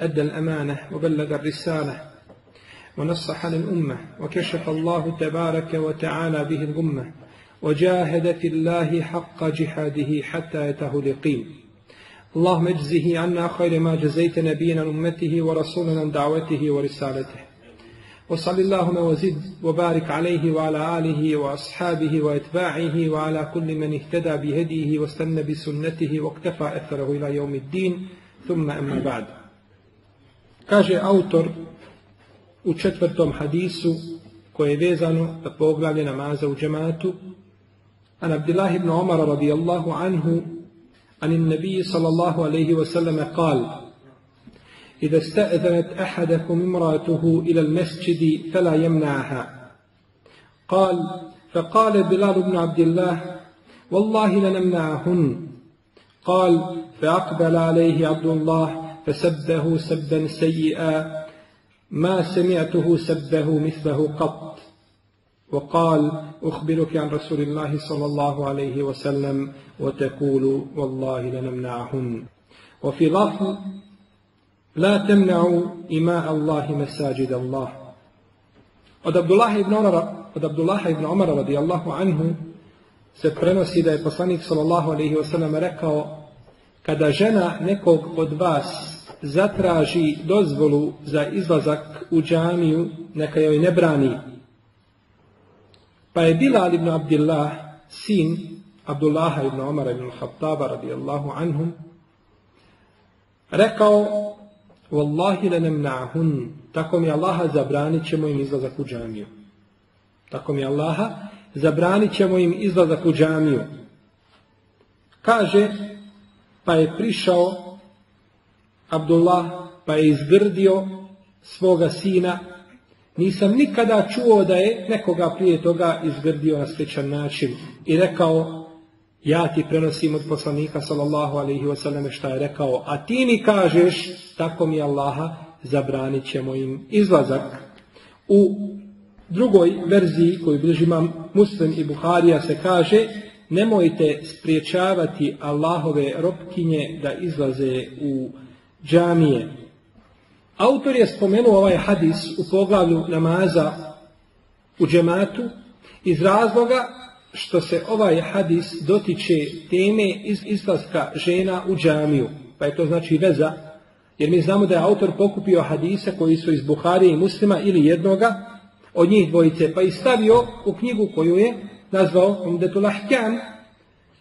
أدى الأمانة وبلغ الرسالة ونصح للأمة وكشف الله تبارك وتعالى به الغمة وجاهد في الله حق جهاده حتى يته اليقين. اللهم اجزه عنا خير ما جزيت نبينا أمته ورسولنا دعوته ورسالته. وصل اللهم وزد وبارك عليه وعلى آله وأصحابه وأتباعه وعلى كل من اهتدى بهديه واستنى بسنته واقتفى أثره إلى يوم الدين. ثم أما بعد. Kaže autor u četvrtom hadisu koje je vezano za poglavlje namaza u džematu. An Abdullah ibn Umar radijallahu anhu عن النبي صلى الله عليه وسلم قال إذا استأذنت أحدكم امرأته إلى المسجد فلا يمنعها قال فقال بلال بن عبد الله والله لنمنعهن قال فأقبل عليه عبد الله فسبه سبا سيئا ما سمعته سبه مثله قط. وقال أخبرك عن رسول الله صلى الله عليه وسلم وتقول والله لنمنعهن. وفي لفظ لا تمنعوا إماء الله مساجد الله. Od Abdullaha ibn Omara radijallahu anhu se prenosi da je poslanik sallallahu alaihi wasallam rekao kada žena نكوك قد vas zatraži dozvolu za izlazak u džamiju, neka joj ne brani. Pa je Bilal ibn Abdillah, sin Abdullaha ibn Omara ibn Khattaba radijallahu anhum, rekao, Wallahi le nemna'hun, tako mi Allaha zabranit ćemo im izlazak u džamiju. Tako mi Allaha zabranit ćemo im izlazak u džamiju. Kaže, pa je prišao Abdullah pa je izgrdio svoga sina. Nisam nikada čuo da je nekoga prije toga izgrdio na sličan način i rekao ja ti prenosim od poslanika sallallahu alaihi wasallam šta je rekao, a ti mi kažeš tako mi Allaha zabranit ćemo im izlazak. U drugoj verziji koju bliži Muslim i Buharija se kaže nemojte spriječavati Allahove robkinje da izlaze u džamije. Autor je spomenuo ovaj hadis u poglavlju namaza u džematu iz razloga što se ovaj hadis dotiče teme iz izlaska žena u džamiju. Pa je to znači veza, jer mi znamo da je autor pokupio hadise koji su iz Buharije i muslima ili jednoga od njih dvojice, pa i stavio u knjigu koju je nazvao Umdetul Ahkam,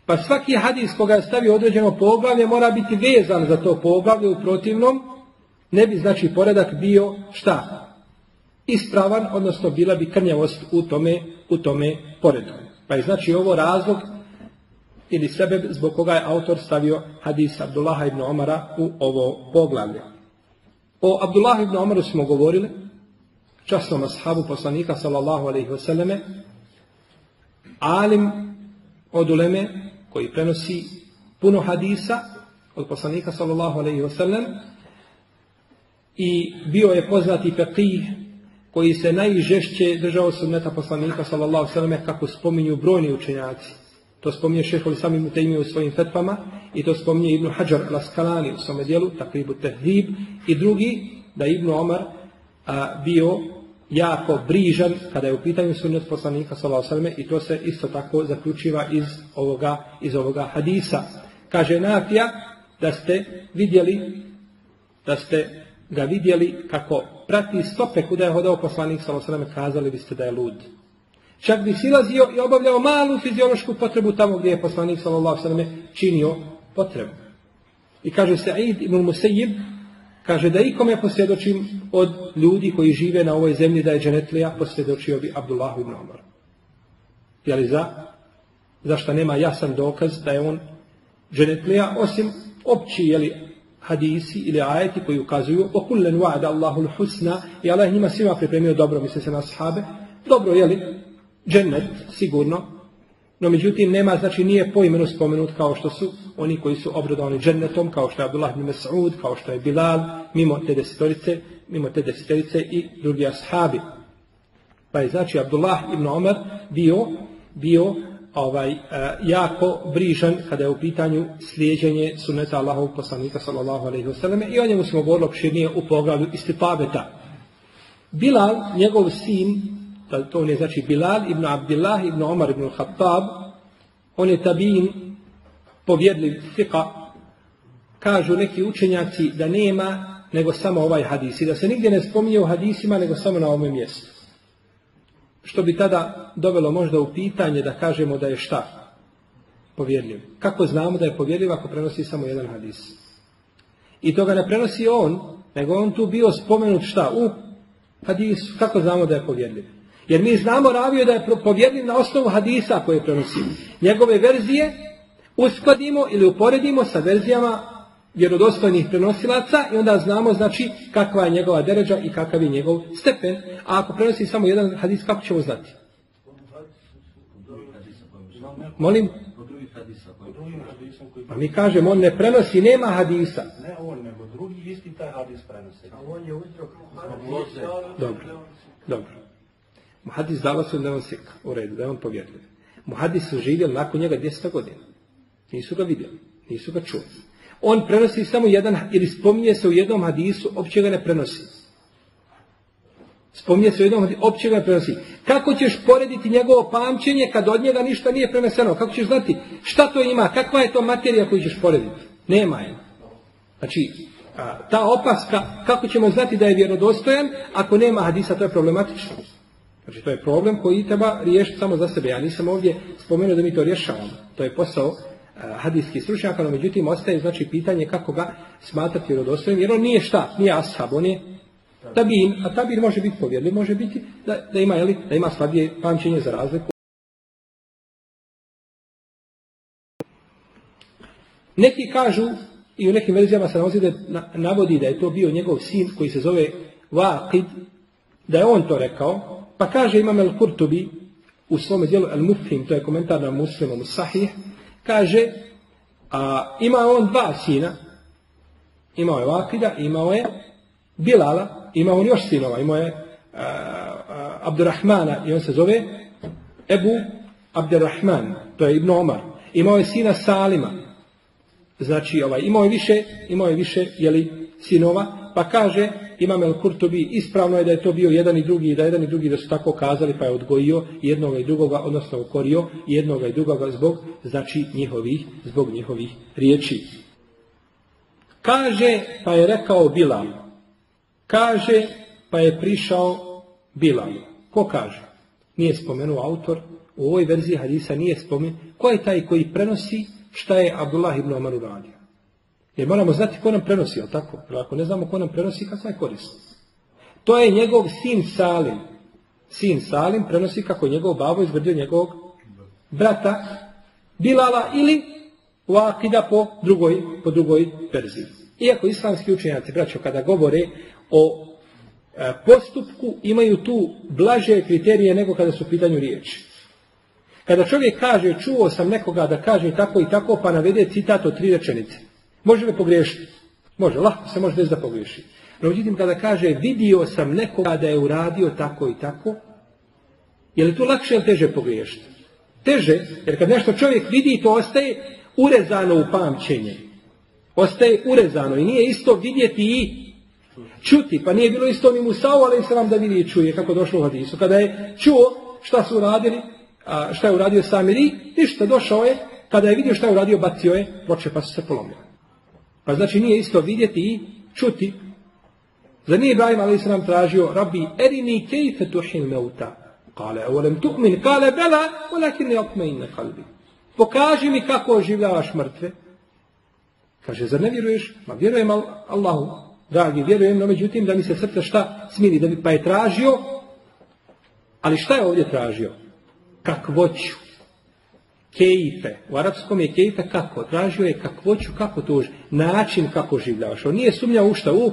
Pa svaki hadis koga je stavio određeno poglavlje mora biti vezan za to poglavlje u protivnom. Ne bi znači poredak bio šta? Ispravan, odnosno bila bi krnjavost u tome, u tome poredu. Pa je znači ovo razlog ili sebe zbog koga je autor stavio hadis Abdullaha ibn Omara u ovo poglavlje. O Abdullah ibn Omaru smo govorili, časnom ashabu poslanika sallallahu alaihi wasallame, alim od uleme koji prenosi puno hadisa od poslanika sallallahu alejhi ve sellem i bio je poznati faqih koji se najžešće držao sunneta poslanika sallallahu alejhi ve selleme kako spominju brojni učenjaci. To spominje šehol sami Mutejmi u svojim fetvama i to spominje Ibn Hajar al-Askalani u svome dijelu, takribu tehdib i drugi da Ibn Omar bio jako brižan kada je u pitanju sunnet poslanika sallallahu alejhi i to se isto tako zaključiva iz ovoga iz ovoga hadisa. Kaže Nafija da ste vidjeli da ste ga vidjeli kako prati stope kuda je hodao poslanik sallallahu alejhi kazali biste da je lud. Čak bi silazio i obavljao malu fiziološku potrebu tamo gdje je poslanik sallallahu alejhi činio potrebu. I kaže se Aid ibn Musayyib Kaže da ikome posvjedočim od ljudi koji žive na ovoj zemlji da je dženetlija, posvjedočio bi Abdullah ibn Omar. Je li za? Zašto nema jasan dokaz da je on dženetlija, osim opći, jeli, hadisi ili ajeti koji ukazuju o kullen wa'ada Allahu husna i Allah njima svima pripremio dobro, misle se na sahabe. Dobro, jeli? Džennet, sigurno. No međutim, nema, znači nije po imenu spomenut kao što su oni koji su obradovani džennetom, kao što je Abdullah ibn Mas'ud, kao što je Bilal, mimo te desetorice, mimo te desetorice i drugi ashabi. Pa je znači Abdullah ibn Omar bio, bio ovaj, uh, jako brižan kada je u pitanju slijeđenje sunneta Allahovog poslanika sallallahu alaihi wasallam i o njemu smo govorili opširnije u poglavlju istipaveta. Bilal, njegov sin, to ne znači Bilal ibn Abdullah ibn Omar ibn Khattab, on je tabin povjedljiv fiqa, kažu neki učenjaci da nema nego samo ovaj hadis i da se nigdje ne spominje u hadisima nego samo na ovom mjestu. Što bi tada dovelo možda u pitanje da kažemo da je šta? Povjerljiv. Kako znamo da je povjerljiv ako prenosi samo jedan hadis? I to ga ne prenosi on, nego on tu bio spomenut šta? U hadisu. Kako znamo da je povjerljiv? Jer mi znamo ravio da je povjerljiv na osnovu hadisa koje prenosi. Njegove verzije uskladimo ili uporedimo sa verzijama vjerodostojnih prenosilaca i onda znamo znači kakva je njegova deređa i kakav je njegov stepen. A ako prenosi samo jedan hadis, kako ćemo znati? Molim? Pa mi kažemo, on ne prenosi, nema hadisa. Ne on, nego drugi isti taj hadis prenosi. A on je uzrok Dobro, dobro. Muhadis dala su da on sika, u redu, da je on povjerljiv. Muhadis su živjeli nakon njega 200 godina. Nisu ga vidjeli, nisu ga čuli. On prenosi samo jedan, ili spominje se u jednom hadisu, opće ga ne prenosi. Spominje se u jednom hadisu, opće ga ne prenosi. Kako ćeš porediti njegovo pamćenje kad od njega ništa nije preneseno? Kako ćeš znati šta to ima? Kakva je to materija koju ćeš porediti? Nema je. Znači, ta opaska, kako ćemo znati da je vjerodostojan, ako nema hadisa, to je problematično. Znači, to je problem koji treba riješiti samo za sebe. Ja nisam ovdje spomenuo da mi to rješavamo. To je posao hadijskih stručnjaka, no međutim ostaje znači pitanje kako ga smatrati vjerodostojnim, jer on nije šta, nije ashab, on je tabin, a tabin može biti povjerljiv, može biti da, da ima, jeli, da ima slabije pamćenje za razliku. Neki kažu, i u nekim verzijama se nalazi da navodi da je to bio njegov sin koji se zove Waqid, da je on to rekao, pa kaže Imam el-Kurtubi u svome dijelu El-Mufhim, to je komentar na muslimom sahih, Kaže, a ima on dva sina, imao je Vakida, imao je Bilala, imao on još sinova, imao je a, a, Abdurrahmana i on se zove Ebu Abdurrahman, to je Ibn Omar. Imao je sina Salima, znači ovaj, imao je više, imao je više, jeli, sinova, pa kaže, Imam El Kurtobi, ispravno je da je to bio jedan i drugi, da jedan i drugi da su tako kazali, pa je odgojio jednoga i drugoga, odnosno ukorio jednoga i drugoga zbog, znači njihovih, zbog njihovih riječi. Kaže, pa je rekao Bilal. Kaže, pa je prišao Bilal. Ko kaže? Nije spomenuo autor, u ovoj verziji hadisa nije spomenuo. Ko je taj koji prenosi šta je Abdullah ibn Omar uradio? Jer moramo znati ko nam prenosi, ali tako? Jer ako ne znamo ko nam prenosi, kakva je korist? To je njegov sin Salim. Sin Salim prenosi kako je njegov babo izgradio njegovog brata Bilala ili Vakida po drugoj, po drugoj verziji. Iako islamski učenjaci, braćo, kada govore o e, postupku, imaju tu blaže kriterije nego kada su u pitanju riječi. Kada čovjek kaže, čuo sam nekoga da kaže tako i tako, pa navede citat od tri rečenice. Može li pogriješiti? Može, lahko se može desiti da pogriješi. No, međutim, kada kaže, vidio sam nekoga da je uradio tako i tako, je li to lakše ili teže pogriješiti? Teže, jer kad nešto čovjek vidi, to ostaje urezano u pamćenje. Ostaje urezano i nije isto vidjeti i čuti. Pa nije bilo isto ni Musao, ali se vam da vidi i čuje kako došlo u hadisu. Kada je čuo šta su uradili, šta je uradio Samiri, ništa, došao je, kada je vidio šta je uradio, bacio je, ploče pa su se polomili. Pa znači nije isto vidjeti i čuti. Za nije Ibrahim a.s. tražio, Rabbi, erini kejfe tuhin meuta. Kale, evolem tu'min, kale, bela, olakin ne okmejne kalbi. Pokaži mi kako oživljavaš mrtve. Kaže, zar ne vjeruješ? Ma vjerujem Allahu. Dragi, vjerujem, no međutim da mi se srce šta smiri, da bi pa je tražio, ali šta je ovdje tražio? Kakvoću. Kejfe. U arapskom je kejfe kako? Tražio je kakvoću, kako to način kako življavaš. On nije sumnjao u šta u,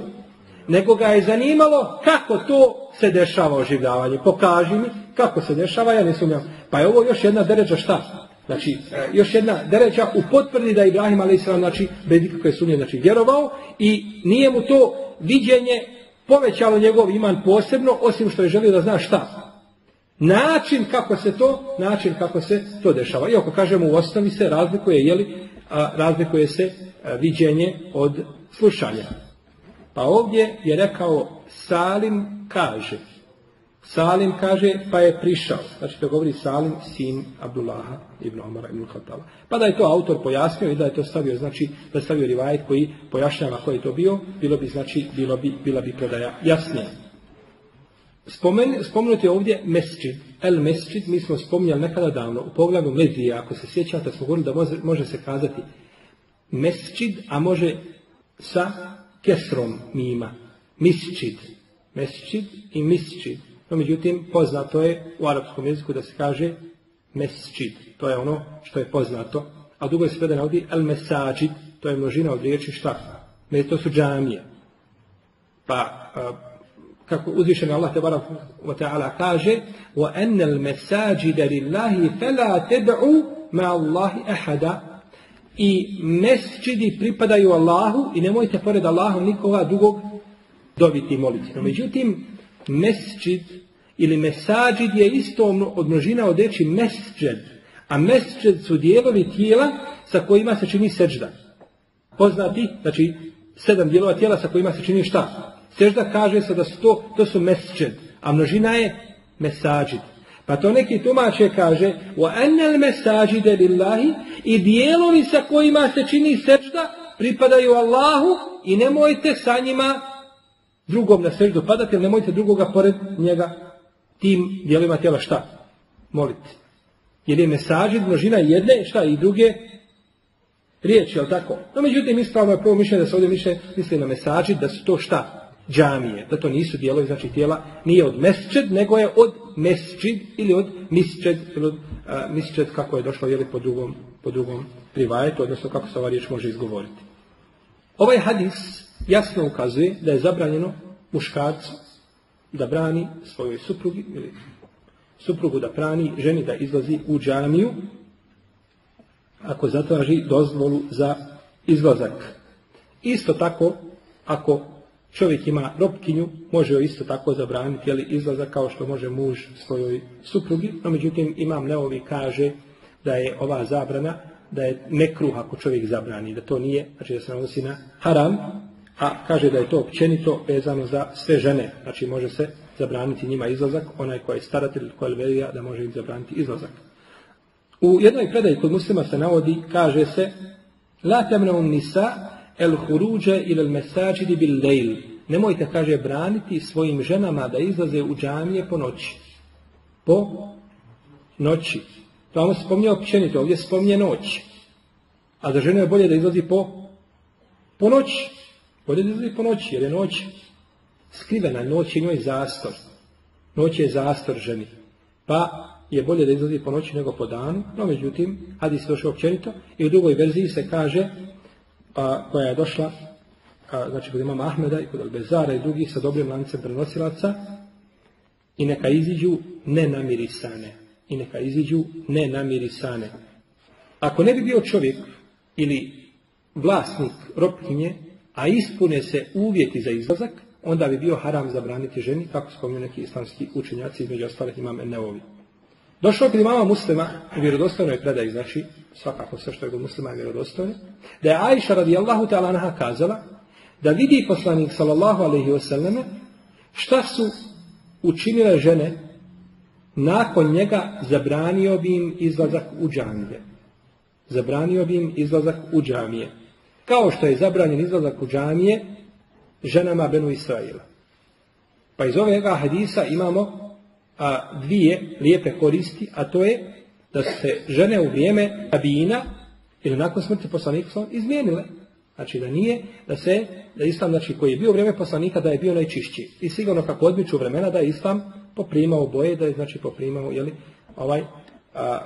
nego ga je zanimalo kako to se dešava oživljavanje. Pokaži mi kako se dešava, ja ne sumnjam. Pa je ovo još jedna deređa šta? Znači, e, još jedna deređa u potvrdi da je Ibrahim a.s. znači, bez ikakve sumnje, znači, vjerovao i nije mu to viđenje povećalo njegov iman posebno, osim što je želio da zna šta. Način kako se to, način kako se to dešava. I ako kažemo u osnovi se razlikuje, jeli, a, razlikuje se viđenje od slušanja. Pa ovdje je rekao Salim kaže. Salim kaže pa je prišao. Znači to govori Salim sin Abdullaha ibn Omara ibn Khattaba. Pa da je to autor pojasnio i da je to stavio, znači da je stavio rivajet koji pojašnjava koji je to bio, bilo bi znači bilo bi, bila bi prodaja jasnije. Spomen, spomenuti ovdje mesčid. El mesčid, mi smo spominjali nekada davno, u pogledu Mezije, ako se sjećate, smo govorili da može, može se kazati mesčid, a može sa kesrom mima. Misčid. Mesčid i misčid. No, međutim, poznato je u arapskom jeziku da se kaže mesčid. To je ono što je poznato. A dugo je se predano ovdje el mesađid. To je množina od riječi šta? To su džamije. Pa, kako uzvišen Allah te wa ta'ala kaže وَأَنَّ الْمَسَاجِدَ لِلَّهِ فَلَا تَدْعُوا مَا اللَّهِ أَحَدًا i mesčidi pripadaju Allahu i nemojte pored Allaha nikoga drugog dobiti i moliti. No, međutim, mesčid ili mesađid je isto od množina od reči mesčed. A mesčed su dijelovi tijela sa kojima se čini seđda. Poznati, znači sedam dijelova tijela sa kojima se čini šta? Sežda kaže se da su to, to su mesčed, a množina je mesađid. Pa to neki tumače kaže wa annal mesajide lillahi i dijelovi sa kojima se čini sežda pripadaju Allahu i nemojte sa njima drugom na seždu padati, nemojte drugoga pored njega tim dijelovima tijela šta? Moliti. Jer je mesađid množina jedne šta i druge riječi, jel tako? No međutim ispravno je prvo mišljenje da se ovdje mišljenje misli na mesađid da su to šta? Džamije, da to nisu dijelovi znači tijela, nije od mesčed, nego je od mesčid ili od misčed, ili od misčed kako je došlo jeli, po drugom, po drugom privajetu, odnosno kako se ova riječ može izgovoriti. Ovaj hadis jasno ukazuje da je zabranjeno muškarcu da brani svojoj suprugi ili suprugu da brani ženi da izlazi u džamiju ako zatraži dozvolu za izlazak. Isto tako, ako čovjek ima robkinju, može joj isto tako zabraniti jeli, izlazak kao što može muž svojoj suprugi, no međutim imam neovi kaže da je ova zabrana, da je nekruh ako čovjek zabrani, da to nije, znači da se odnosi na haram, a kaže da je to općenito vezano za sve žene, znači može se zabraniti njima izlazak, onaj koji je staratelj, koji je velija, da može im zabraniti izlazak. U jednoj predaji kod muslima se navodi, kaže se, La temneun nisa el huruđe ili el mesađidi bil lejl. Nemojte, kaže, braniti svojim ženama da izlaze u džamije po noći. Po noći. To se spominje općenito, ovdje spominje noć. A za žene je bolje da izlazi po, po noći. Bolje da izlazi po noći, jer je noć skrivena, noć je njoj zastor. Noć je zastor ženi. Pa je bolje da izlazi po noći nego po danu, no međutim, hadis došao općenito i u drugoj verziji se kaže a, koja je došla a, znači kod imama Ahmeda i kod Albezara i drugih sa dobrim lancem prenosilaca i neka iziđu nenamirisane. I neka iziđu nenamirisane. Ako ne bi bio čovjek ili vlasnik ropkinje, a ispune se uvjeti za izlazak, onda bi bio haram zabraniti ženi, kako spominju neki islamski učenjaci, između ostalih imam Neovi. Došao kod imama muslima, u vjerodostojnoj predaji, znači, svakako sve što je kod muslima je vjerodostojno, da je Aisha radijallahu ta'ala naha kazala, da vidi poslanik sallallahu alaihi wasallam šta su učinile žene nakon njega zabranio bi im izlazak u džamije. Zabranio bi im izlazak u džamije. Kao što je zabranjen izlazak u džamije ženama Benu Israila. Pa iz ovega hadisa imamo a, dvije lijepe koristi, a to je da se žene u vrijeme Abina ili nakon smrti poslanika izmijenile. Znači da nije, da se, da islam znači, koji je bio u vrijeme poslanika da je bio najčišći. I sigurno kako odmiču vremena da je islam poprimao boje, da je znači poprimao jeli, ovaj, a,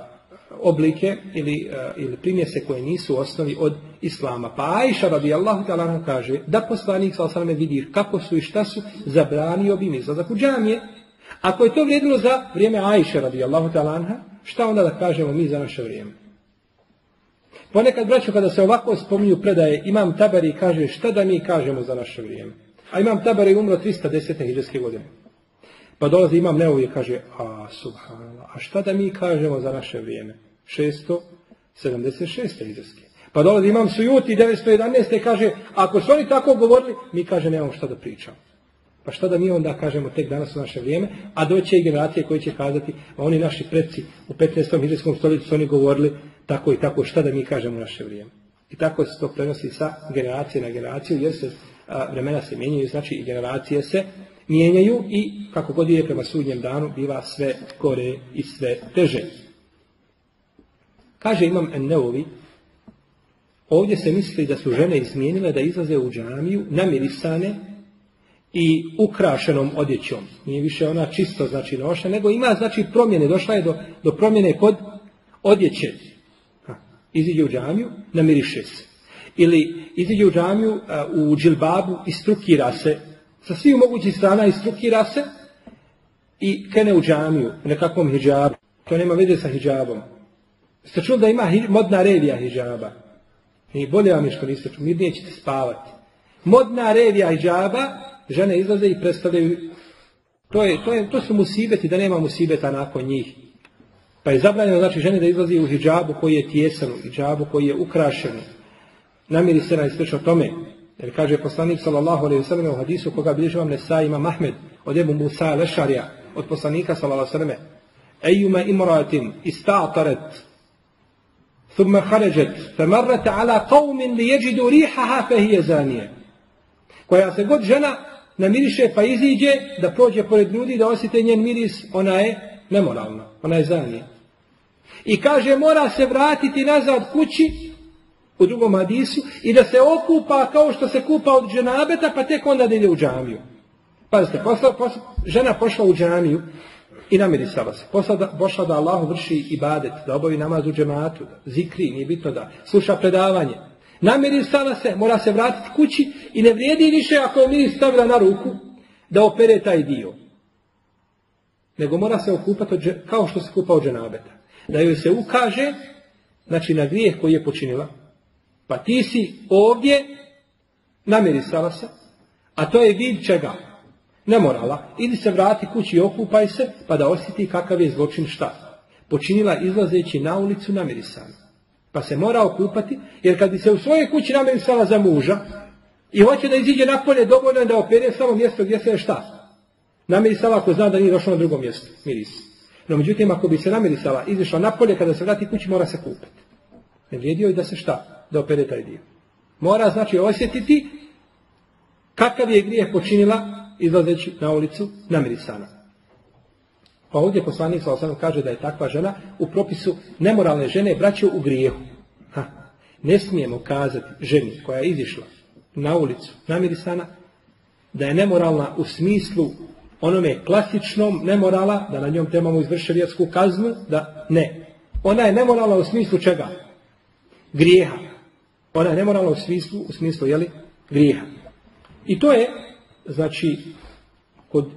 oblike ili, a, ili primjese koje nisu u osnovi od islama. Pa Aisha radijallahu ta'ala kaže da poslanik sa vidi kako su i šta su, zabranio bi mi izlazak u. Ako je to vrijedilo za vrijeme Aisha radijallahu ta'ala šta onda da kažemo mi za naše vrijeme? Ponekad, braćo, kada se ovako spominju predaje, imam Tabari kaže šta da mi kažemo za naše vrijeme. A imam Tabari umro 310. hiđarske godine. Pa dolazi imam Neovi i kaže, a subhanallah, a šta da mi kažemo za naše vrijeme? 676. hiđarske. Pa dolazi imam Sujuti 911. i kaže, ako su oni tako govorili, mi kaže, nemamo šta da pričamo. Pa šta da mi onda kažemo tek danas u naše vrijeme, a doće i generacije koji će kazati, a oni naši predci u 15. hiđarskom stoljeću su oni govorili tako i tako, šta da mi kažemo u naše vrijeme. I tako se to prenosi sa generacije na generaciju, jer se a, vremena se mijenjaju, znači i generacije se mijenjaju i kako god je prema sudnjem danu biva sve gore i sve teže. Kaže imam Enneovi, ovdje se misli da su žene izmijenile da izlaze u džamiju namirisane i ukrašenom odjećom. Nije više ona čisto znači noša, nego ima znači promjene, došla je do, do promjene kod odjeće. Iziđe u džamiju, namiriše se. Ili iziđe u džamiju a, u džilbabu i se sa svih mogućih strana i strukira se i kene u džamiju u nekakvom hijabu. To nema veze sa hijabom. Ste čuli da ima modna revija hijaba? I bolje vam je što niste čuli, mirnije ćete spavati. Modna revija hijaba, žene izlaze i predstavljaju to, je, to, je, to su musibeti da nema musibeta nakon njih. Pa je zabranjeno znači žene da izlaze u hidžabu koji je tjesan hidžabu koji je ukrašen namiri se na o tome. Jer kaže poslanik sallallahu alejhi ve sellem u hadisu koga bilježi vam Nesa ima Mahmed od Ebu Musa Lešarija od poslanika sallallahu alejhi ve sellem ejuma imratin istatarat thumma kharajat famarrat ala qaumin liyajidu rihaha fahiya zaniyah koja se god žena namiriše pa iziđe da prođe pored ljudi da osjete njen miris ona je nemoralna ona je zanije i kaže mora se vratiti nazad kući u drugom hadisu i da se okupa kao što se kupa od dženabeta pa tek onda da ide u džamiju. Pazite, posla, posla, žena pošla u džamiju i namirisala se. Posla da, pošla da Allahu vrši ibadet, da obavi namaz u džematu, zikri, nije bitno da sluša predavanje. Namirisala se, mora se vratiti kući i ne vrijedi više ako je miris stavila na ruku da opere taj dio. Nego mora se okupati od, kao što se kupa od dženabeta. Da joj se ukaže, znači na grijeh koji je počinila, Pa ti si ovdje namirisala se, a to je vid čega? Nemorala. Idi se vrati kući i okupaj se, pa da osjeti kakav je zločin šta. Počinila izlazeći na ulicu namirisana. Pa se mora okupati, jer kad bi se u svojoj kući namirisala za muža, i hoće da iziđe napolje, dovoljno je da opere samo mjesto gdje se je šta. Namirisala ako zna da nije došlo na drugo mjesto, miris. No međutim, ako bi se namirisala, izišla napolje, kada se vrati kući, mora se kupati. Ne vrijedio je da se šta? da opere taj dio. Mora znači osjetiti kakav je grijeh počinila izlazeći na ulicu namirisana. Pa ovdje poslanik sa kaže da je takva žena u propisu nemoralne žene braću u grijehu. Ha. Ne smijemo kazati ženi koja je izišla na ulicu namirisana da je nemoralna u smislu onome klasičnom nemorala, da na njom temamo izvrševijatsku kaznu, da ne. Ona je nemoralna u smislu čega? Grijeha. Ona je nemoralna u smislu, u smislu, jeli, grijeha. I to je, znači, kod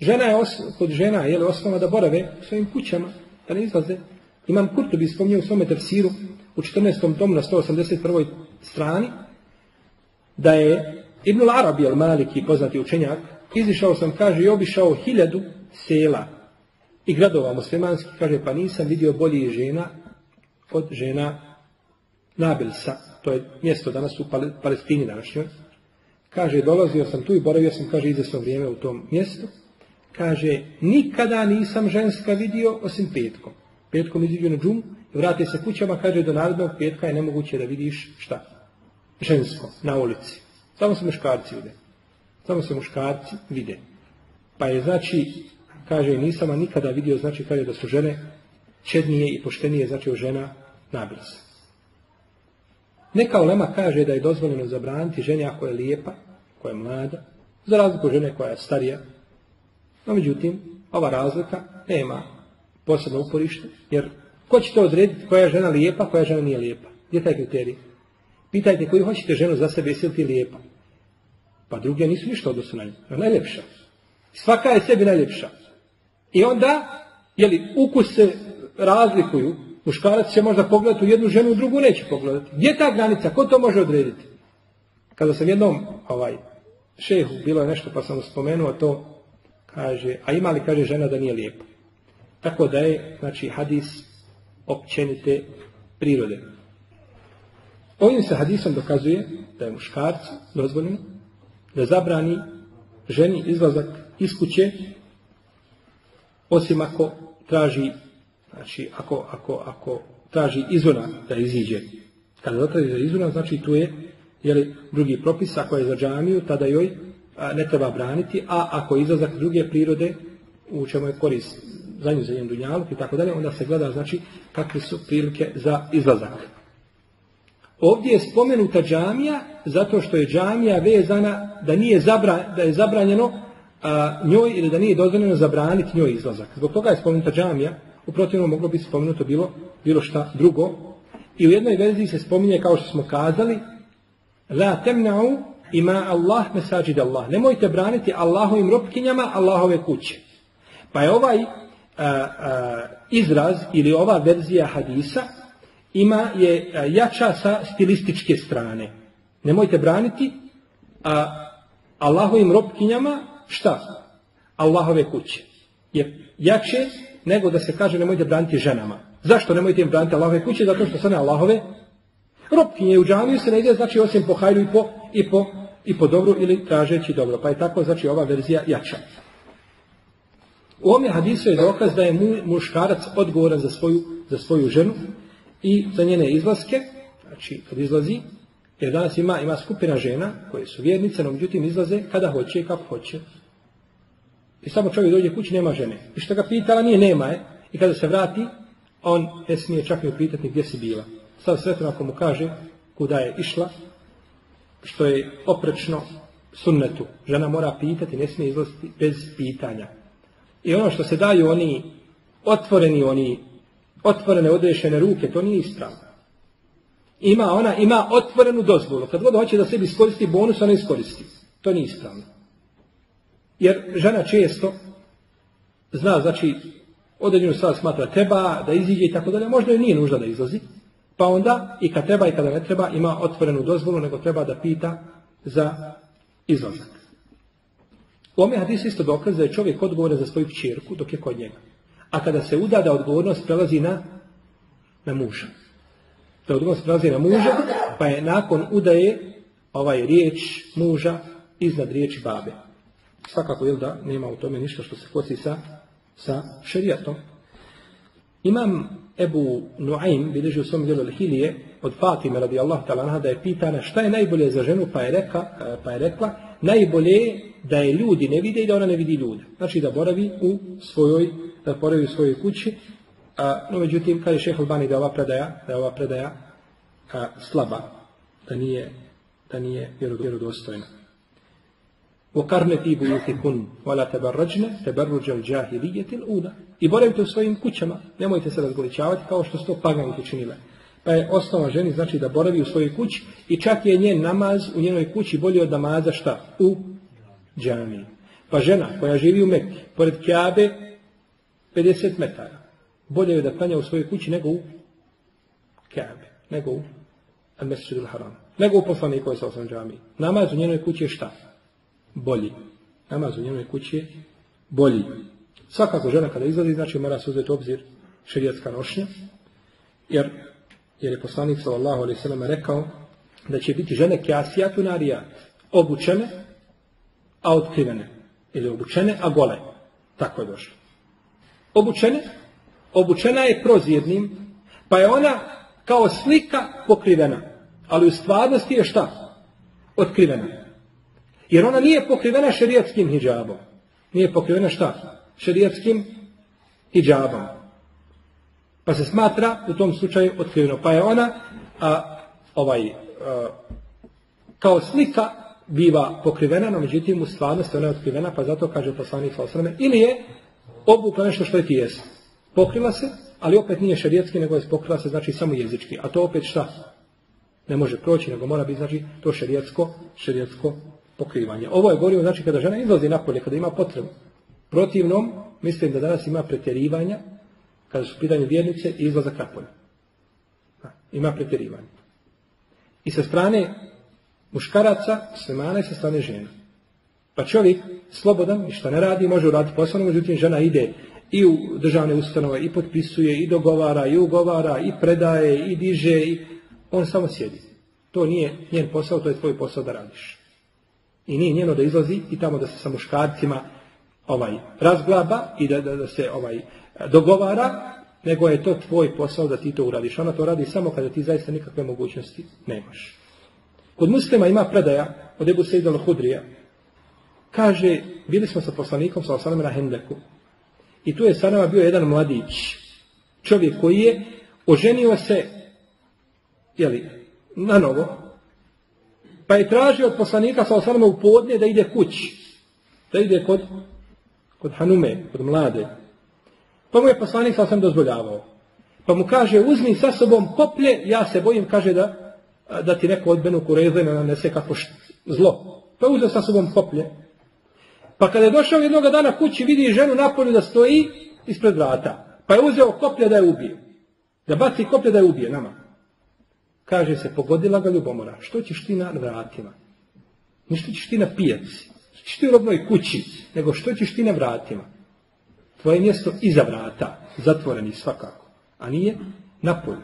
žena je, os, kod žena, jeli, osnova da borave u svojim kućama, da ne izlaze. Imam Kurtubi spomnio u svome tefsiru u 14. tomu na 181. strani, da je Ibn Arabi al-Maliki, poznati učenjak, izišao sam, kaže, i obišao hiljadu sela i gradova muslimanskih, kaže, pa nisam vidio bolji žena od žena Nabilsa, to je mjesto danas u Palestini današnjoj, kaže, dolazio sam tu i boravio sam, kaže, izvesno vrijeme u tom mjestu, kaže, nikada nisam ženska vidio osim petkom. Petkom iziđu na džum, vrati se kućama, kaže, do narodnog petka je nemoguće da vidiš šta? Žensko, na ulici. Samo se muškarci vide. Samo se muškarci vide. Pa je, znači, kaže, nisam nikada vidio, znači, kaže, da su žene čednije i poštenije, znači, žena nabilsa. Neka ulema kaže da je dozvoljeno zabraniti ženi ako je lijepa, koja je mlada, za razliku žene koja je starija. No, međutim, ova razlika nema posebno uporište, jer Ko će to odrediti koja je žena lijepa, koja žena nije lijepa? Gdje je taj kriterij? Pitajte koju hoćete ženu za sebe, jesi li ti lijepa? Pa druge nisu ništa odnosu na nju. Najljepša. Svaka je sebi najljepša. I onda, jeli, ukus se razlikuju, muškarac će možda pogledati u jednu ženu, u drugu neće pogledati. Gdje je ta granica? Ko to može odrediti? Kada sam jednom, ovaj, šehu, bilo je nešto pa sam spomenuo to, kaže, a ima li, kaže, žena da nije lijepa? Tako da je, znači, hadis općenite prirode. Ovim se hadisom dokazuje da je muškarcu dozvoljeno da zabrani ženi izlazak iz kuće osim ako traži znači ako, ako, ako traži izvona da iziđe. Kada zatraži za izvona, znači tu je jeli, drugi propis, ako je za džamiju, tada joj ne treba braniti, a ako je izlazak druge prirode, u čemu je korist za nju, za njen dunjaluk i tako dalje, onda se gleda znači kakve su prilike za izlazak. Ovdje je spomenuta džamija zato što je džamija vezana da nije zabra, da je zabranjeno a, njoj ili da nije dozvoljeno zabraniti njoj izlazak. Zbog toga je spomenuta džamija, u protivnom moglo bi spomenuto bilo, bilo šta drugo. I u jednoj verziji se spominje kao što smo kazali La temna'u ima Allah mesađid Allah. Nemojte braniti Allahovim ropkinjama Allahove kuće. Pa je ovaj a, a, izraz ili ova verzija hadisa ima je jača sa stilističke strane. Nemojte braniti a Allahovim robkinjama šta? Allahove kuće. Je jače nego da se kaže nemojte braniti ženama. Zašto nemojte im braniti Allahove kuće? Zato što su ne Allahove robkinje u džamiju se ne ide znači osim po hajru i po, i po, i po dobru ili tražeći dobro. Pa je tako znači ova verzija jača. U ovom hadisu je dokaz da je mu, muškarac odgovoran za svoju, za svoju ženu i za njene izlaske, znači kad izlazi, jer danas ima, ima skupina žena koje su vjernice, no međutim izlaze kada hoće i kako hoće. I samo čovjek dođe kući, nema žene. I što ga pitala, nije, nema je. I kada se vrati, on ne smije čak ni upitati gdje si bila. Sad sretno ako mu kaže kuda je išla, što je oprečno sunnetu. Žena mora pitati, ne smije izlaziti bez pitanja. I ono što se daju oni otvoreni, oni otvorene odrešene ruke, to nije ispravno. Ima ona, ima otvorenu dozvolu. Kad god hoće da sebi iskoristi bonus, ona iskoristi. To nije ispravno. Jer žena često zna, znači, određenu stvar smatra treba da iziđe i tako dalje, možda joj nije nužda da izlazi. Pa onda i kad treba i kada ne treba ima otvorenu dozvolu, nego treba da pita za izlazak. U ome hadisu isto dokaz da je čovjek odgovoran za svoju čirku dok je kod njega. A kada se uda da odgovornost prelazi na, na muža. Da odgovornost prelazi na muža, pa je nakon udaje ovaj riječ muža iznad riječi babe. Svakako je da nema u tome ništa što se kosi sa, sa šerijatom. Imam Ebu Nuaym bilježi u svom djelu Hilije od Fatime radijallahu ta'ala da je pitana šta je najbolje za ženu pa je, reka, pa je rekla najbolje da je ljudi ne vide i da ona ne vidi ljude. Znači da boravi u svojoj da boravi u svojoj kući. A, no međutim kaže Šejh Albani da ova predaja da je ova predaja a, slaba da nije da nije vjerodostojna. وقرن في بيوتكن ولا تبرجن تبرج الجاهلية الأولى I boravite u svojim kućama, nemojte se razgoličavati kao što su to paganke činile. Pa je osnova ženi znači da boravi u svojoj kući i čak je njen namaz u njenoj kući bolji od namaza šta? U džamiji. Pa žena koja živi u Mekke, pored Kjabe, 50 metara, bolje je da klanja u svojoj kući nego u Kjabe, nego u Al-Mesridu Haram, nego u poslanikoj sa osam džamiji. Namaz u njenoj kući je šta? Bolji. Namaz u njenoj kući je bolji. Svakako žena kada izlazi, znači mora se uzeti obzir šerijatska nošnja, jer, jer je poslanik sallallahu alaihi sallam rekao da će biti žene kjasijatu narija, obučene, a otkrivene. Ili obučene, a gole. Tako je došlo. Obučene, obučena je prozirnim, pa je ona kao slika pokrivena. Ali u stvarnosti je šta? Otkrivena. Jer ona nije pokrivena šerijatskim hijabom. Nije pokrivena šta? Šerijatskim hijabom. Pa se smatra u tom slučaju otkriveno. Pa je ona a, ovaj, a, kao slika biva pokrivena, no međutim u stvarnosti ona je otkrivena, pa zato kaže poslanik sa osrame, ili je obukla nešto što je tijesno. Pokrila se, ali opet nije šerijetski, nego je pokrila se znači samo jezički. A to opet šta? Ne može proći, nego mora biti znači to šerijetsko, šerijetsko pokrivanje. Ovo je govorio znači kada žena izlazi napolje, kada ima potrebu. Protivnom, mislim da danas ima pretjerivanja, kada su pitanje vjernice i izlazak napolje. Ima pretjerivanje. I sa strane muškaraca, muslimana i sa strane žena. Pa čovjek slobodan, ništa ne radi, može uraditi posao, međutim žena ide i u državne ustanove, i potpisuje, i dogovara, i ugovara, i predaje, i diže, i on samo sjedi. To nije njen posao, to je tvoj posao da radiš. I nije njeno da izlazi i tamo da se sa muškarcima ovaj razglaba i da, da, da se ovaj dogovara, nego je to tvoj posao da ti to uradiš. Ona to radi samo kada ti zaista nikakve mogućnosti nemaš. Kod muslima ima predaja od Ebu Sejid al-Hudrija. Kaže, bili smo sa poslanikom sa osanem na Hendeku. I tu je sa nama bio jedan mladić. Čovjek koji je oženio se jeli, na novo. Pa je tražio od poslanika sa osanem u podne da ide kući. Da ide kod, kod Hanume, kod mlade. Pa mu je poslanik sa dozvoljavao. Pa mu kaže, uzmi sa sobom koplje, ja se bojim, kaže da da ti neko od Benu Kurezlina nanese kako zlo. Pa uzeo sa sobom koplje. Pa kada je došao jednog dana kući, vidi ženu napolju da stoji ispred vrata. Pa je uzeo koplje da je ubije. Da baci koplje da je ubije nama. Kaže se, pogodila ga ljubomora. Što ćeš ti na vratima? Ne što ćeš ti na pijaci. Što ćeš ti u robnoj kući. Nego što ćeš ti na vratima. Tvoje mjesto iza vrata. Zatvoreni svakako. A nije napolju.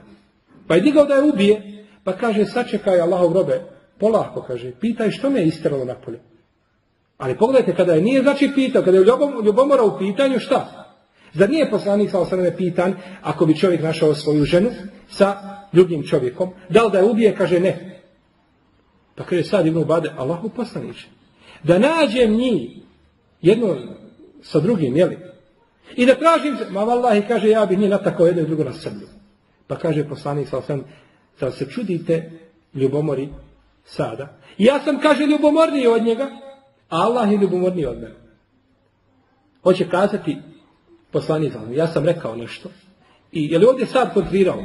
Pa je digao da je ubije. Pa kaže, sačekaj Allahov robe, polako, kaže, pitaj što me je isteralo napolje. Ali pogledajte, kada je nije znači pitao, kada je ljubomora u pitanju, šta? Zar nije poslanik sa osaname pitan, ako bi čovjek našao svoju ženu sa drugim čovjekom, da li da je ubije, kaže ne. Pa kaže sad Ibn Bade, Allahu poslaniče, da nađem njih jedno sa drugim, jeli? I da tražim, ma vallahi, kaže, ja bi njih natakao jedno i drugo na srblju. Pa kaže poslanik sa osaname, Zar se čudite ljubomori sada? Ja sam, kaže, ljubomorniji od njega, a Allah je ljubomorniji od mene. Hoće kazati poslanik, ja sam rekao nešto. I je li ovdje sad kontrirao?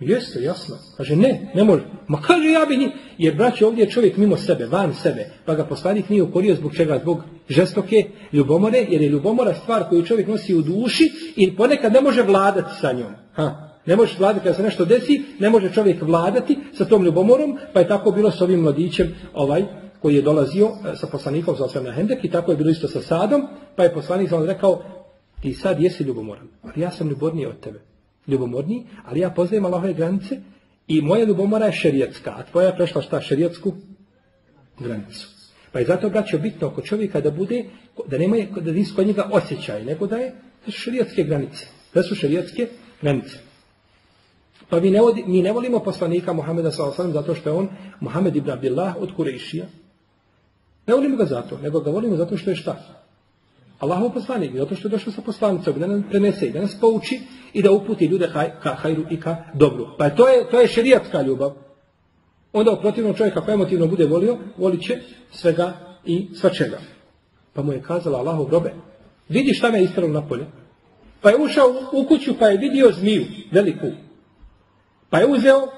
Jeste, jasno. Kaže, ne, ne može. Ma kaže, ja bi njih. Jer, braće, ovdje je čovjek mimo sebe, van sebe. Pa ga poslanik nije ukorio zbog čega? Zbog žestoke ljubomore, jer je ljubomora stvar koju čovjek nosi u duši i ponekad ne može vladati sa njom. Ha. Ne možeš vladati kada se nešto desi, ne može čovjek vladati sa tom ljubomorom, pa je tako bilo s ovim mladićem ovaj koji je dolazio e, sa poslanikom za na Hendek i tako je bilo isto sa Sadom, pa je poslanik za rekao, ti sad jesi ljubomoran, ali ja sam ljubomorniji od tebe. Ljubomorniji, ali ja poznajem Allahove granice i moja ljubomora je šerijetska, a tvoja je prešla šta šerijetsku granicu. Pa je zato, braćo, bitno oko čovjeka da bude, da nema, da nisu kod njega osjećaj, nego da je, da su šerijetske granice. Da su šerijetske granice. Pa mi ne, mi ne volimo poslanika Muhameda s.a.v. zato što je on Muhammed ibn Abdillah od Kurešija. Ne volimo ga zato, nego ga volimo zato što je šta? Allahov poslanik, zato što je došao sa poslanicom, da nam prenese i da nas pouči i da uputi ljude ka hajru i ka dobru. Pa to je, to je šerijatska ljubav. Onda u protivnom čovjek ako emotivno bude volio, volit će svega i svačega. Pa mu je kazala Allahov robe, vidi šta me je ispravilo na polje. Pa je ušao u kuću pa je vidio zmiju, veliku, pa je uzeo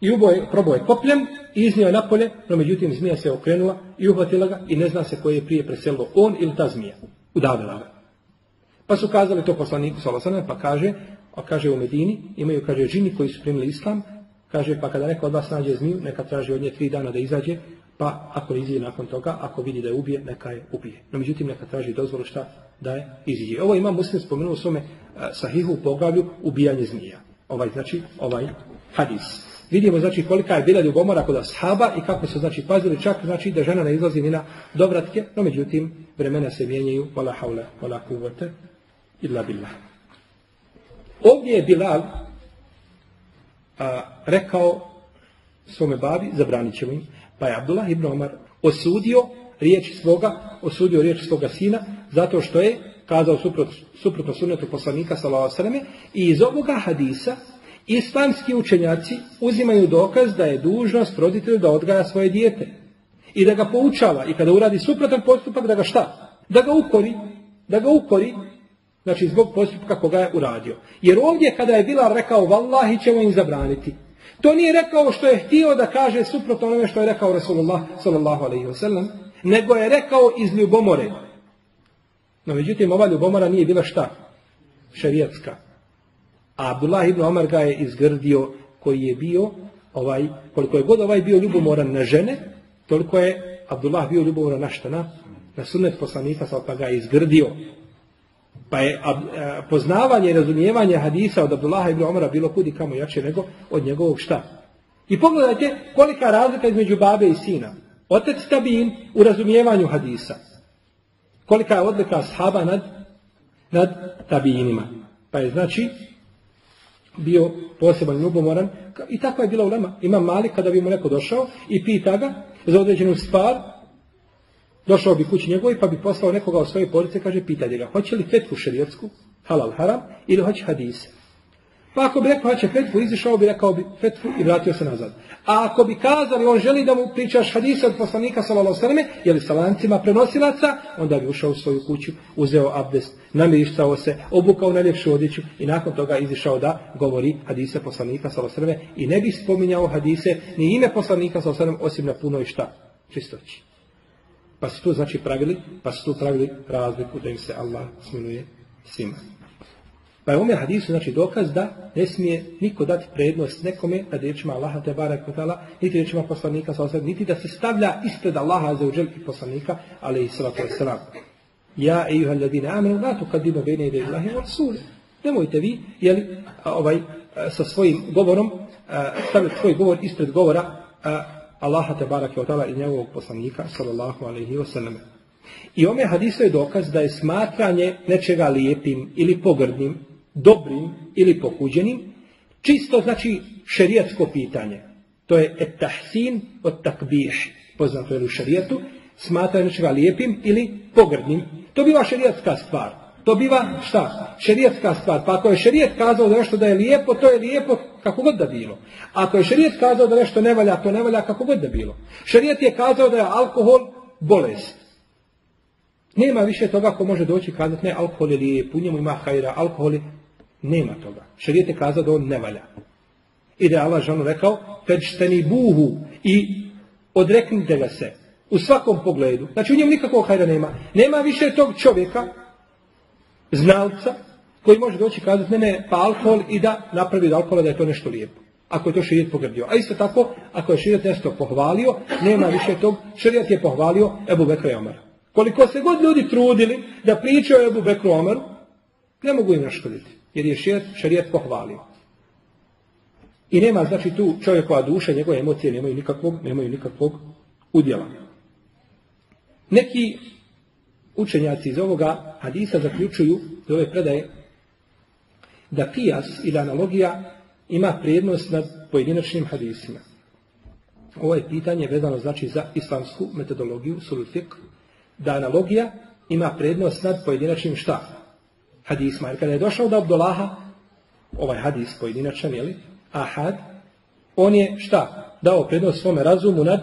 i uboje, probao je kopljem iznio je napolje, no međutim zmija se okrenula i uhvatila ga i ne zna se koje je prije preselilo, on ili ta zmija. Udavila ga. Pa su kazali to poslaniku Salosana, pa kaže, a kaže u Medini, imaju, kaže, žini koji su primili islam, kaže, pa kada neko od vas nađe zmiju, neka traži od nje tri dana da izađe, pa ako izađe nakon toga, ako vidi da je ubije, neka je ubije. No međutim, neka traži dozvolu šta da je izađe. Ovo ima muslim spomenuo u svome eh, sahihu u poglavlju ubijanje zmija ovaj, znači, ovaj hadis. Vidimo, znači, kolika je bila ljubomora kod ashaba i kako su, znači, pazili čak, znači, da žena ne izlazi ni na dovratke, no međutim, vremena se mijenjaju, wala haula, wala kuvvete, illa billah. Ovdje je Bilal a, rekao svome babi, zabranit ćemo im, pa je Abdullah ibn Omar osudio riječ svoga, osudio riječ svoga sina, zato što je kazao suprot, suprotno sunnetu poslanika sallallahu i iz ovoga hadisa islamski učenjaci uzimaju dokaz da je dužnost roditelju da odgaja svoje dijete i da ga poučava i kada uradi suprotan postupak da ga šta? Da ga ukori, da ga ukori Znači zbog postupka koga je uradio. Jer ovdje kada je Bilal rekao vallahi ćemo im zabraniti. To nije rekao što je htio da kaže suprotno onome što je rekao Rasulullah sallallahu alaihi nego je rekao iz ljubomore. No međutim ova ljubomora nije bila šta? Šerijatska. A Abdullah ibn Omar ga je izgrdio koji je bio ovaj, koliko je god ovaj bio ljubomoran na žene, toliko je Abdullah bio ljubomoran na šta? Na, sunnet poslanika, pa ga je izgrdio. Pa je poznavanje i razumijevanje hadisa od Abdullaha ibn Omara bilo kudi kamo jače nego od njegovog šta. I pogledajte kolika razlika između babe i sina. Otec Tabin u razumijevanju hadisa. Kolika je odlika shaba nad, nad Tabinima. Pa je znači bio poseban ljubomoran i takva je bila ulema. Ima mali kada bi mu neko došao i pita ga za određenu stvar, došao bi kući njegovoj pa bi poslao nekoga od svoje porodice, kaže, pitanje ga, hoće li fetvu šerijetsku, halal haram, ili hoće hadise. Pa ako bi rekao hoće fetvu, izišao bi, rekao bi fetvu i vratio se nazad. A ako bi kazali, on želi da mu pričaš hadise od poslanika sallallahu jeli sa lancima prenosilaca, onda bi ušao u svoju kuću, uzeo abdest, namirištao se, obukao najljepšu odjeću i nakon toga izišao da govori hadise poslanika sallallahu i ne bi spominjao hadise ni ime poslanika sallallahu osim na punoj šta? Čistoći. Pa su tu znači pravili, pa su tu pravili razliku da im se Allah smiluje svima. Pa je ome hadisu znači dokaz da ne smije niko dati prednost nekome nad riječima Allaha te barek kotala, niti riječima poslanika sa niti da se stavlja ispred Allaha za uđel i poslanika, ali i sallatu wasalam. Ja i juha ladine amenu, la tu kadima bene ide Allahi. Nemojte vi, jeli, ovaj, sa svojim govorom, staviti svoj govor ispred govora Allaha te barake od i njegovog poslanika sallallahu alaihi wasallam. I ome hadisu je dokaz da je smatranje nečega lijepim ili pogrdnim, dobrim ili pokuđenim, čisto znači šerijatsko pitanje. To je etahsin od takbih, poznato je u šerijetu, smatranje nečega lijepim ili pogrdnim. To biva šerijatska stvar. To biva šta? Šerijatska stvar. Pa ako je šerijet kazao da nešto da je lijepo, to je lijepo kako god da bilo. Ako je šerijet kazao da nešto ne valja, to ne valja kako god da bilo. Šerijet je kazao da je alkohol bolest. Nema više toga ko može doći i kazati ne, alkohol je lijep, u njemu ima hajra, alkohol je... Nema toga. Šerijet je kazao da on ne valja. I da je Allah žanu rekao, feđteni buhu i odreknite ga se u svakom pogledu. Znači u njemu nikakvog hajra nema. Nema više tog čovjeka znalca koji može doći i kazati ne, ne, pa alkohol i da napravi od alkohola da je to nešto lijepo. Ako je to širijet pogrdio. A isto tako, ako je širijet nešto pohvalio, nema više tog. Širijet je pohvalio Ebu Bekra i Omar. Koliko se god ljudi trudili da pričaju o Ebu Bekru Omaru, ne mogu im naškoditi. Jer je širijet, širijet pohvalio. I nema znači tu čovjekova duša, njegove emocije nemaju nikakvog, nemaju nikakvog udjela. Neki učenjaci iz ovoga hadisa zaključuju iz ove predaje da kijas ili analogija ima prijednost nad pojedinačnim hadisima. Ovo je pitanje vezano znači za islamsku metodologiju sulfik, da analogija ima prednost nad pojedinačnim šta? Hadisma. Jer kada je došao da Abdullaha, ovaj hadis pojedinačan, jeli, ahad, on je šta? Dao prednost svome razumu nad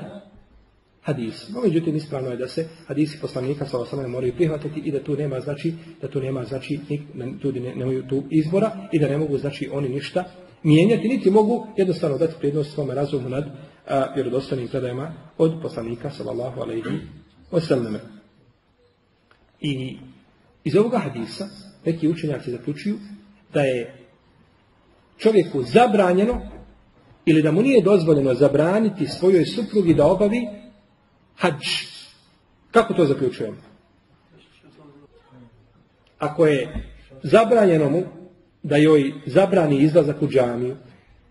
hadis. No, međutim, ispravno je da se hadisi poslanika sa osama moraju prihvatiti i da tu nema znači, da tu nema znači, ne, nemaju tu izbora i da ne mogu znači oni ništa mijenjati, niti mogu jednostavno dati prednost svome razumu nad a, vjerodostojnim predajama od poslanika sallallahu alaihi wasallam. I iz ovoga hadisa neki učenjaci zaključuju da je čovjeku zabranjeno ili da mu nije dozvoljeno zabraniti svojoj suprugi da obavi hađ. Kako to zaključujemo? Ako je zabranjeno mu da joj zabrani izlazak u džamiju,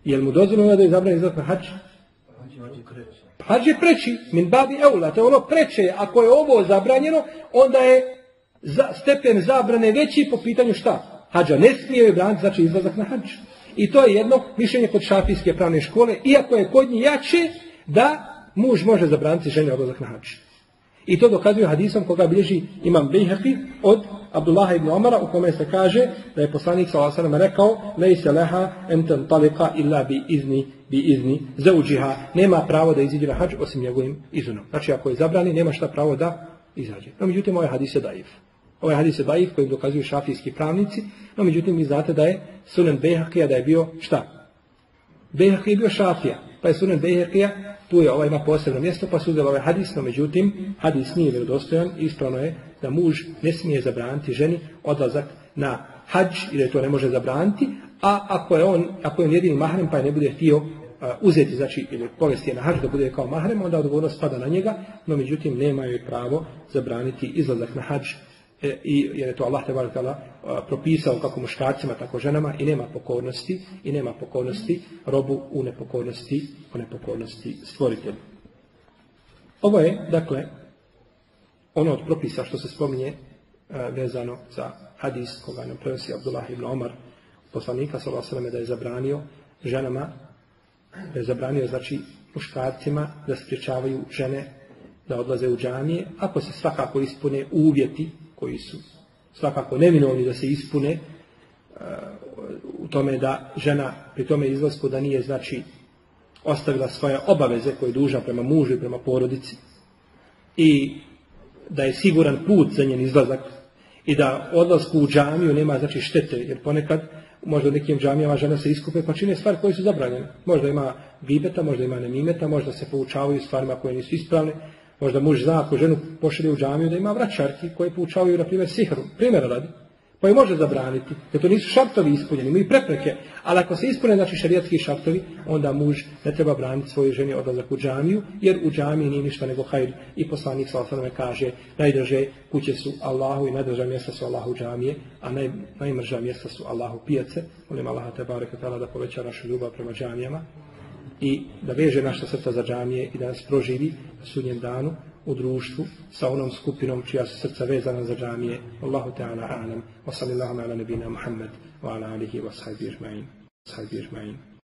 je li mu dozvoljeno da joj zabrani izlazak na hađ? Hađ je preći, min babi eula, to je ono preće. Ako je ovo zabranjeno, onda je za, stepen zabrane veći po pitanju šta? Hađa ne smije joj braniti, znači izlazak na hađ. I to je jedno mišljenje kod šafijske pravne škole, iako je kod njih jače da muž može zabraniti ženi odlazak na hađ. I to dokazuje hadisom koga bilježi imam Bejhefi od Abdullaha ibn Omara u kome se kaže da je poslanik s.a.v. rekao Lejse leha enten talika illa bi izni bi izni zauđiha. Nema pravo da iziđe na hađ osim njegovim izunom. Znači ako je zabrani nema šta pravo da izađe. No međutim ovaj hadis je daif. Ovaj hadis je daif koji dokazuju šafijski pravnici, no međutim vi znate da je sunan Behakija da je bio šta? Behakija je bio šafija, pa je sunan Behakija, tu je ovaj ima posebno mjesto, pa su ovaj hadis, no međutim hadis nije vjerodostojan, ispravno je da muž ne smije zabraniti ženi odlazak na hađ i da je to ne može zabraniti, a ako je on, ako je on jedini mahrem pa je ne bude htio uzeti, znači, ili povesti je na hađ da bude kao mahrem, onda odgovornost spada na njega, no međutim nema joj pravo zabraniti izlazak na hađ i jer je to Allah te propisao kako muškarcima tako ženama i nema pokornosti i nema pokornosti robu u nepokornosti u nepokornosti stvoritelju. Ovo je dakle ono od propisa što se spominje vezano za hadis koga nam prenosi Abdullah ibn Omar poslanika sallallahu da je zabranio ženama da je zabranio znači muškarcima da spriječavaju žene da odlaze u džamije ako se svakako ispune uvjeti koji su svakako neminovni da se ispune u tome da žena pri tome izlasku da nije znači ostavila svoje obaveze koje je dužna prema mužu i prema porodici i da je siguran put za njen izlazak i da odlasku u džamiju nema znači štete jer ponekad možda u nekim džamijama žena se iskupe pa čine stvari koje su zabranjene. Možda ima gibeta, možda ima nemimeta, možda se poučavaju stvarima koje nisu ispravne. Možda muž zna ako ženu pošalje u džamiju da ima vraćarki koje poučavaju na primjer sihru. Primjera radi pa je može zabraniti, jer to nisu šartovi ispunjeni, imaju prepreke, ali ako se ispune znači šarijatski šartovi, onda muž ne treba braniti svojoj ženi odlazak u džamiju, jer u džamiji nije ništa nego hajr i poslanik sallallahu kaže najdraže kuće su Allahu i najdraža mjesta su Allahu džamije, a naj, najmrža mjesta su Allahu pijace. Molim Allaha te bareke da poveća našu ljubav prema džamijama i da veže naša srca za džamije i da nas proživi na sudnjem danu u društvu sa onom skupinom čija su srca vezana za džamije. Allahu Teala alam. Wa sallallahu ala nabina Muhammad wa ala alihi wa sahbihi ajma'in.